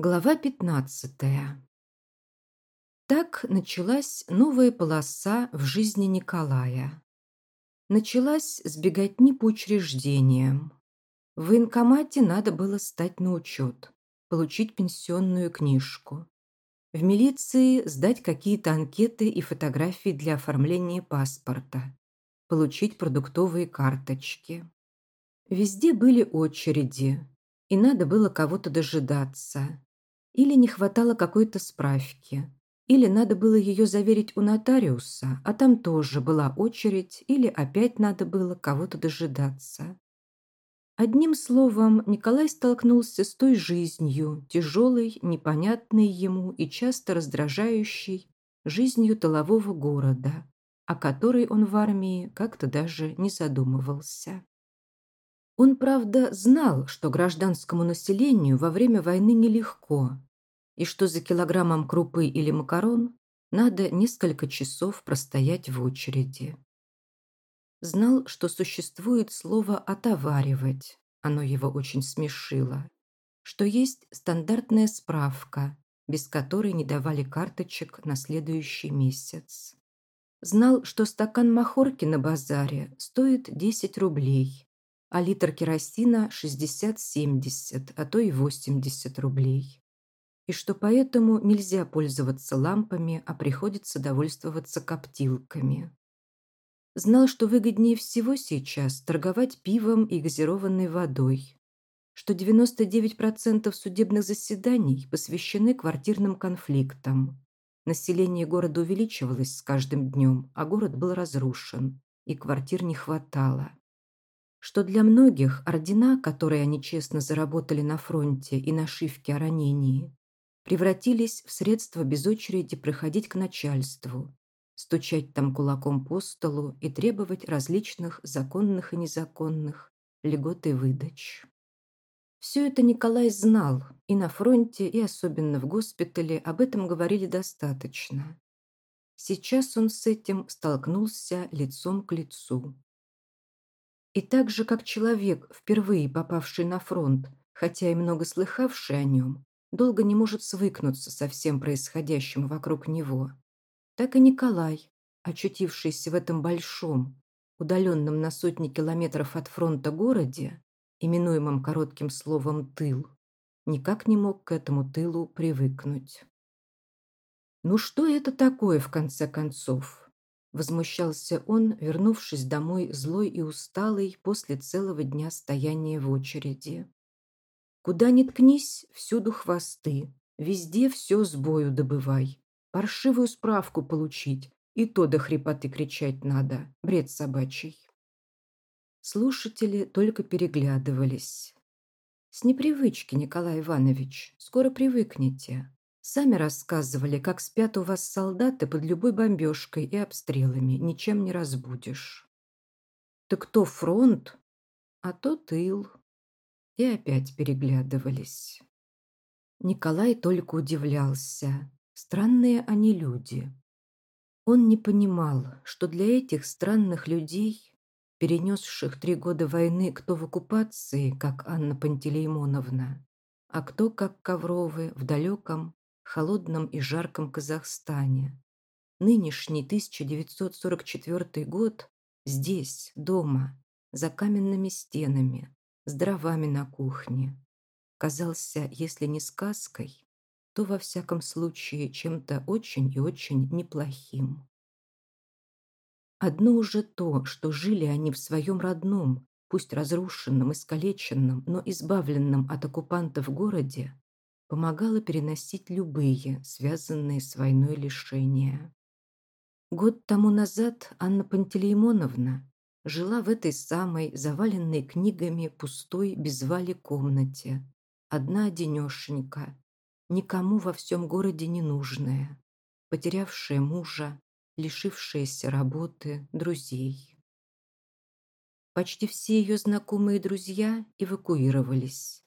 Глава 15. Так началась новая полоса в жизни Николая. Началась с беготни по учреждениям. В военкомате надо было стать на учет, получить пенсионную книжку. В милиции сдать какие-то анкеты и фотографии для оформления паспорта, получить продуктовые карточки. Везде были очереди, и надо было кого-то дожидаться. Или не хватало какой-то справки. Или надо было ее заверить у нотариуса, а там тоже была очередь, или опять надо было кого-то дожидаться. Одним словом, Николай столкнулся с той жизнью, тяжелой, непонятной ему и часто раздражающей, жизнью тылового города, о которой он в армии как-то даже не задумывался. Он, правда, знал, что гражданскому населению во время войны нелегко, и что за килограммом крупы или макарон надо несколько часов простоять в очереди. Знал, что существует слово «отоваривать», оно его очень смешило, что есть стандартная справка, без которой не давали карточек на следующий месяц. Знал, что стакан махорки на базаре стоит 10 рублей, а литр керосина 60-70, а то и 80 рублей. И что поэтому нельзя пользоваться лампами, а приходится довольствоваться коптилками. Знал, что выгоднее всего сейчас торговать пивом и газированной водой, что 99% судебных заседаний посвящены квартирным конфликтам. Население города увеличивалось с каждым днем, а город был разрушен, и квартир не хватало что для многих ордена, которые они честно заработали на фронте и нашивки о ранении, превратились в средства без очереди проходить к начальству, стучать там кулаком по столу и требовать различных законных и незаконных льгот и выдач. Все это Николай знал, и на фронте, и особенно в госпитале об этом говорили достаточно. Сейчас он с этим столкнулся лицом к лицу. И так же, как человек, впервые попавший на фронт, хотя и много слыхавший о нем, долго не может свыкнуться со всем происходящим вокруг него, так и Николай, очутившийся в этом большом, удаленном на сотни километров от фронта городе, именуемом коротким словом «тыл», никак не мог к этому тылу привыкнуть. Ну что это такое, в конце концов? Возмущался он, вернувшись домой злой и усталый после целого дня стояния в очереди. Куда ни ткнись, всюду хвосты, везде все с бою добывай. Паршивую справку получить, и то до хрипоты кричать надо, бред собачий. Слушатели только переглядывались. С непривычки, Николай Иванович, скоро привыкнете. Сами рассказывали, как спят у вас солдаты под любой бомбежкой и обстрелами, ничем не разбудишь. Так то фронт, а то тыл. И опять переглядывались. Николай только удивлялся. Странные они люди. Он не понимал, что для этих странных людей, перенесших три года войны кто в оккупации, как Анна Пантелеймоновна, а кто, как Ковровы, в далеком холодном и жарком Казахстане. Нынешний 1944 год здесь, дома, за каменными стенами, с дровами на кухне, казался, если не сказкой, то во всяком случае чем-то очень и очень неплохим. Одно уже то, что жили они в своем родном, пусть разрушенном, искалеченном, но избавленном от оккупантов городе, помогала переносить любые, связанные с войной лишения. Год тому назад Анна Пантелеймоновна жила в этой самой заваленной книгами пустой без вали комнате, одна одинешенька, никому во всем городе не нужная, потерявшая мужа, лишившаяся работы, друзей. Почти все ее знакомые друзья эвакуировались.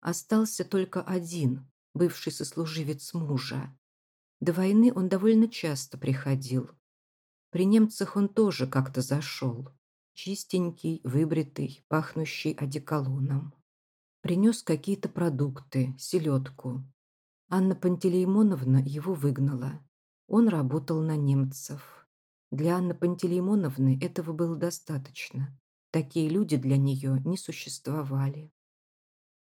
Остался только один, бывший сослуживец мужа. До войны он довольно часто приходил. При немцах он тоже как-то зашел. Чистенький, выбритый, пахнущий одеколоном. Принес какие-то продукты, селедку. Анна Пантелеймоновна его выгнала. Он работал на немцев. Для Анны Пантелеймоновны этого было достаточно. Такие люди для нее не существовали.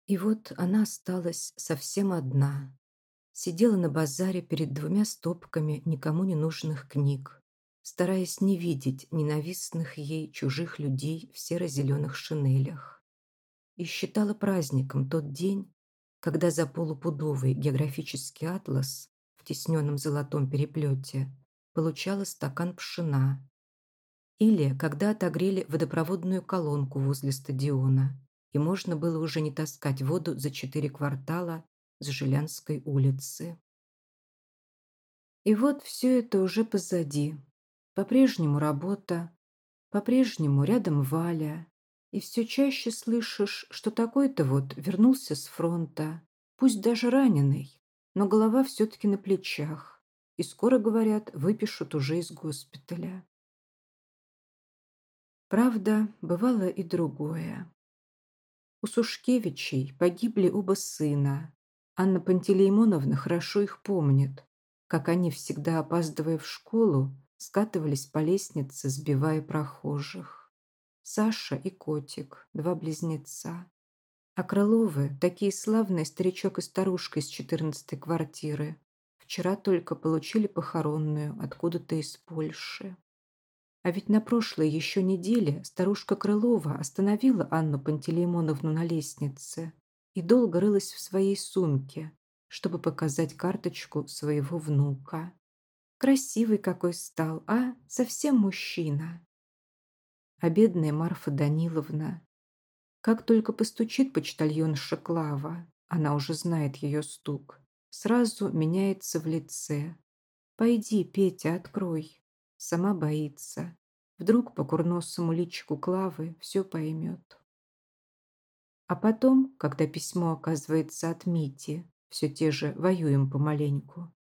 И вот она осталась совсем одна. Сидела на базаре перед двумя стопками никому не нужных книг, стараясь не видеть ненавистных ей чужих людей в серо-зеленых шинелях. И считала праздником тот день, когда за полупудовый географический атлас в тесненном золотом переплете получала стакан пшена. Или когда отогрели водопроводную колонку возле стадиона, и можно было уже не таскать воду за четыре квартала с Жилянской улицы. И вот все это уже позади. По-прежнему работа, по-прежнему рядом Валя. И все чаще слышишь, что такой-то вот вернулся с фронта, пусть даже раненый, но голова все-таки на плечах. И скоро, говорят, выпишут уже из госпиталя. Правда, бывало и другое. У Сушкевичей погибли оба сына. Анна Пантелеймоновна хорошо их помнит, как они, всегда опаздывая в школу, скатывались по лестнице, сбивая прохожих. Саша и котик, два близнеца. А Крыловы, такие славные старичок и старушка из четырнадцатой квартиры, вчера только получили похоронную откуда-то из Польши. А ведь на прошлой еще неделе старушка Крылова остановила Анну Пантелеймоновну на лестнице и долго рылась в своей сумке, чтобы показать карточку своего внука. Красивый какой стал, а? Совсем мужчина. А бедная Марфа Даниловна. Как только постучит почтальон Шеклава, она уже знает ее стук, сразу меняется в лице. «Пойди, Петя, открой». Сама боится. Вдруг по курносому личику Клавы все поймет. А потом, когда письмо оказывается от Мити, все те же воюем помаленьку,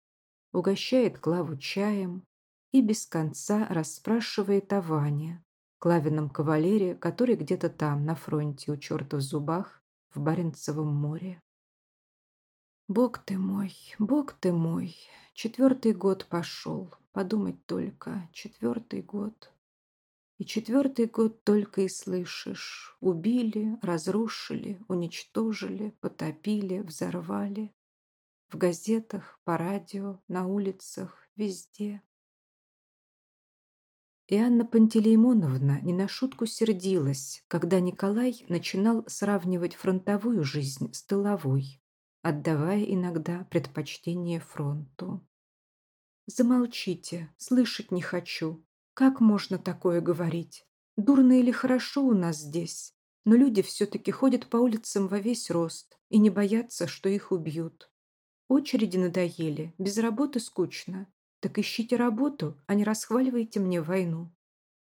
угощает Клаву чаем и без конца расспрашивает о Ване, Клавином кавалере, который где-то там, на фронте, у черта в зубах, в Баренцевом море. Бог ты мой, Бог ты мой, четвертый год пошел, Подумать только, четвертый год. И четвертый год только и слышишь. Убили, разрушили, уничтожили, потопили, взорвали. В газетах, по радио, на улицах, везде. И Анна Пантелеймоновна не на шутку сердилась, когда Николай начинал сравнивать фронтовую жизнь с тыловой, отдавая иногда предпочтение фронту. Замолчите, слышать не хочу. Как можно такое говорить? Дурно или хорошо у нас здесь? Но люди все-таки ходят по улицам во весь рост и не боятся, что их убьют. Очереди надоели, без работы скучно. Так ищите работу, а не расхваливайте мне войну.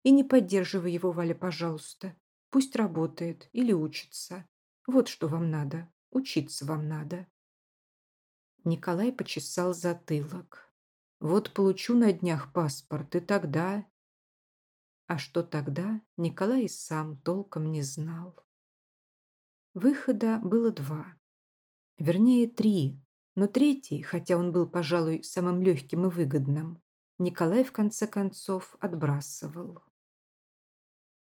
И не поддерживай его, Валя, пожалуйста. Пусть работает или учится. Вот что вам надо. Учиться вам надо. Николай почесал затылок. Вот получу на днях паспорт, и тогда... А что тогда, Николай сам толком не знал. Выхода было два. Вернее, три. Но третий, хотя он был, пожалуй, самым легким и выгодным, Николай, в конце концов, отбрасывал.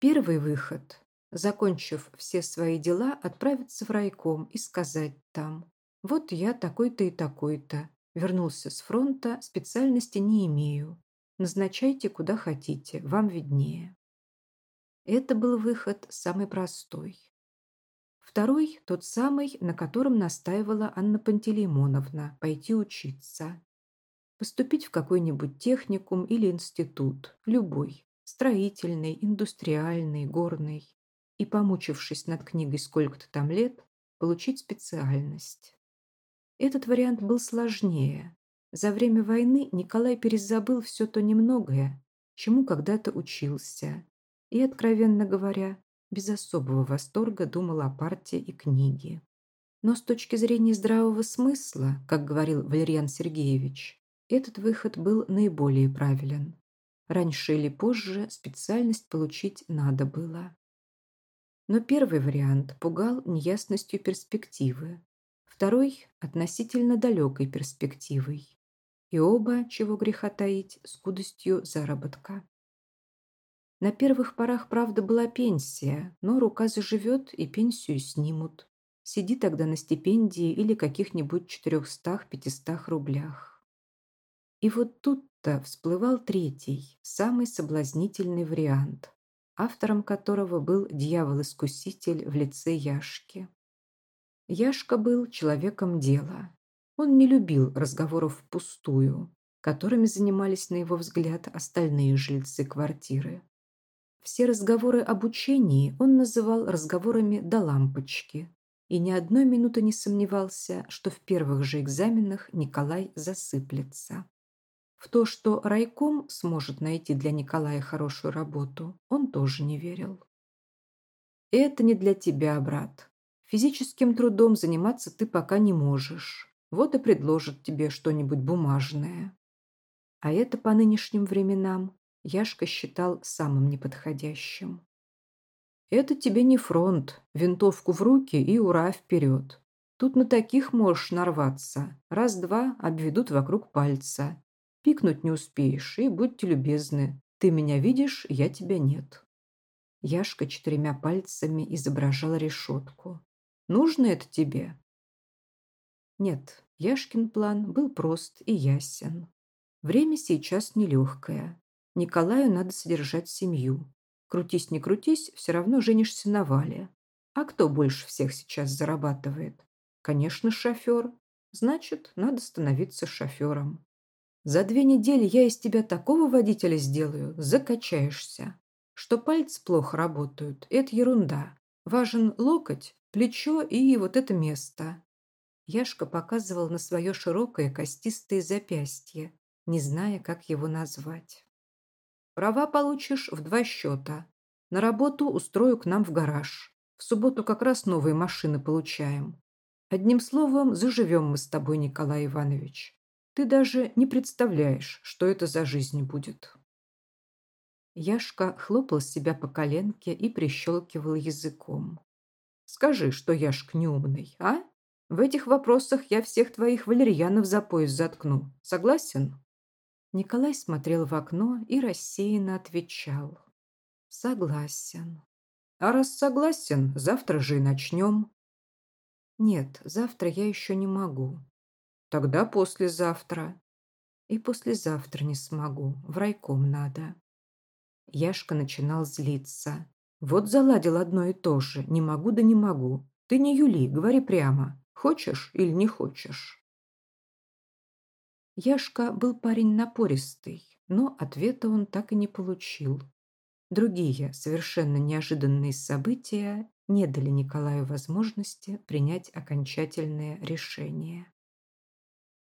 Первый выход, закончив все свои дела, отправиться в райком и сказать там, вот я такой-то и такой-то, Вернулся с фронта, специальности не имею. Назначайте куда хотите, вам виднее. Это был выход самый простой. Второй – тот самый, на котором настаивала Анна Пантелеймоновна – пойти учиться. Поступить в какой-нибудь техникум или институт, любой, строительный, индустриальный, горный, и, помучившись над книгой сколько-то там лет, получить специальность. Этот вариант был сложнее. За время войны Николай перезабыл все то немногое, чему когда-то учился. И, откровенно говоря, без особого восторга думал о партии и книге. Но с точки зрения здравого смысла, как говорил Валерьян Сергеевич, этот выход был наиболее правилен. Раньше или позже специальность получить надо было. Но первый вариант пугал неясностью перспективы. второй – относительно далекой перспективой. И оба, чего греха таить, скудостью заработка. На первых порах, правда, была пенсия, но рука заживет и пенсию снимут. Сиди тогда на стипендии или каких-нибудь четырехстах-пятистах рублях. И вот тут-то всплывал третий, самый соблазнительный вариант, автором которого был дьявол-искуситель в лице Яшки. Яшка был человеком дела. Он не любил разговоров впустую, которыми занимались, на его взгляд, остальные жильцы квартиры. Все разговоры об учении он называл разговорами до лампочки, и ни одной минуты не сомневался, что в первых же экзаменах Николай засыплется. В то, что райком сможет найти для Николая хорошую работу, он тоже не верил. «Это не для тебя, брат. Физическим трудом заниматься ты пока не можешь. Вот и предложат тебе что-нибудь бумажное». А это по нынешним временам Яшка считал самым неподходящим. «Это тебе не фронт, винтовку в руки и ура вперед. Тут на таких можешь нарваться. Раз-два обведут вокруг пальца. Пикнуть не успеешь, и будьте любезны. Ты меня видишь, я тебя нет». Яшка четырьмя пальцами изображал решетку. «Нужно это тебе?» Нет, Яшкин план был прост и ясен. Время сейчас нелегкое. Николаю надо содержать семью. Крутись, не крутись, все равно женишься на Вале. А кто больше всех сейчас зарабатывает? Конечно, шофер. Значит, надо становиться шофером. За две недели я из тебя такого водителя сделаю, закачаешься. Что пальцы плохо работают, это ерунда. Важен локоть, плечо и вот это место. Яшка показывал на свое широкое костистое запястье, не зная, как его назвать. Права получишь в два счета. На работу устрою к нам в гараж. В субботу как раз новые машины получаем. Одним словом, заживем мы с тобой, Николай Иванович. Ты даже не представляешь, что это за жизнь будет. Яшка хлопал себя по коленке и прищелкивал языком. Скажи, что Яшка неумный, а? В этих вопросах я всех твоих валерьянов за пояс заткну. Согласен? Николай смотрел в окно и рассеянно отвечал. «Согласен». «А раз согласен, завтра же и начнем». «Нет, завтра я еще не могу». «Тогда послезавтра». «И послезавтра не смогу, в райком надо». Яшка начинал злиться. «Вот заладил одно и то же. Не могу да не могу. Ты не Юли, говори прямо. Хочешь или не хочешь?» Яшка был парень напористый, но ответа он так и не получил. Другие, совершенно неожиданные события не дали Николаю возможности принять окончательное решение.